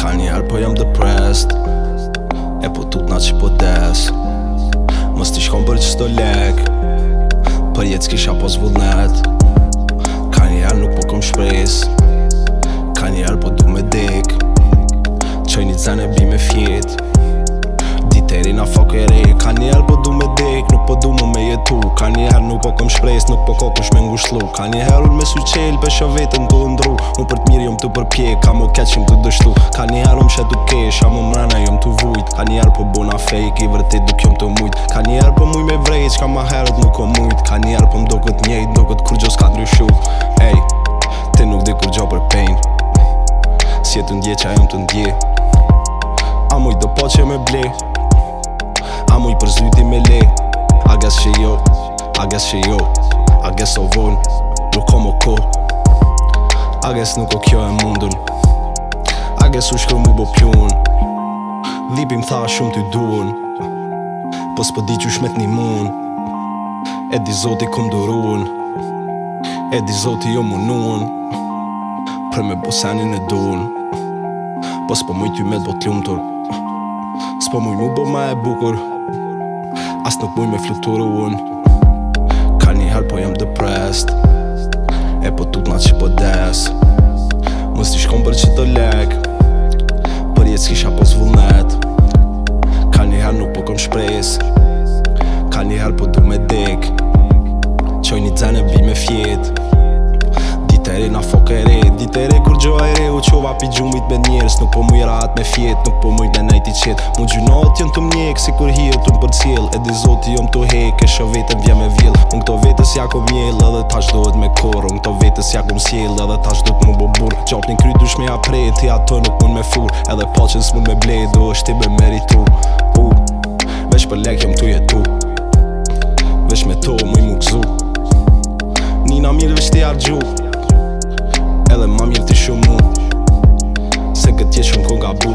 Kanjëherë po jam depressed E po tutna që po des Mos t'ish kon për qëto lek Për jetë s'kisha pos vullnet Kanjëherë nuk po kom shpresë Kanjëherë po du me dek Çoj një xen e bi me fjet Ditë e re na fok e re Kanjëherë po du me dek Nuk po du mo me jetu Kanjëherë nuk po kom shpresë Nuk po ko kush me m'ngushllu Kanjëherë unë me sy çelë, pe shoh veten tu ondrru Unë për të mirë jom tu u përpjek, amo keq jom tu dështu Kanjëherë më sheh tu kesh, amo mrena jom tu vujt Kanjëherë po bona fake, i vërtetë nuk jom tu mujt Kanjëherë po muj me vrejt, çka ma herët nuk kom mujt Kanjëherë po m'doket njejt, m'doket kurgjo s'ka ndryshu Ej, ti nuk di kurgjo për pain S'je tu ndje ça jom tu ndje A muj do paqe me ble A muj për zyti me le I guess që jo I guess që jo, I guess o vonë, nuk kom mo kohë I guess nuk o kjo e mundun I guess u shkru mu bo pluhun Dhe pi m'tha shumë ty t'du un Po s'po di qysh me t'nimu un E di zoti kom duru un E di zoti jom munu un Për me bo senin e duhun Po s'po muj ty me t'bo t'lumtur S'po muj mu bo ma e bukur As nuk muj me fluturu un Kanjëherë po jam depressed E po tutna që po des Mos t'ish kon për qito lek Për jetë s'kisha pos vullnet Kanjëherë nuk po kom shpresë Kanjëherë po du me dek Çoj një xen e bi me fjet Ditë e re na fok e re Ditë e re kurgjo e re U çova pi gjumit me njerëz Nuk po muj rahat me fjet Nuk po muj me nejt i qetë Mu gjynaht jon tu m'njek Sikur hije tu m'përcjell E di zoti jom tu hek E shoh veten m'vjen me vjell Unë këto vetes ja kom mjell Edhe tash dohet me korr Unë këto vetes ja kom sjell Edhe tash dohet mu bo burrë Gjarpnit kry dysh me ja pre Ti ato nuk mund me fur Edhe paqe s'mund me ble Dohesh ti me meritu U Veç për lek jom tu jetu Veç me to muj mu gëzu Nina mirë veç t'i harxhu Edhe ma mirë t'i shumu Se këtë jetë shumë kom gabu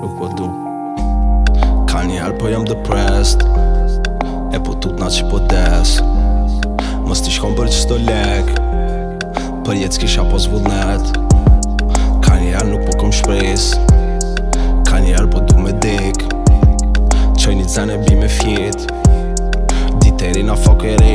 Nuk po du Kanjëherë po jam depressed E po tutna që po des Mos t'ish kon për qëto lek Për jetë s'kisha pos vullnet Kanjëherë nuk po kom shpresë Kanjëherë po du me dek Çoj një xen e bi me fjet Ditë e re na fok e re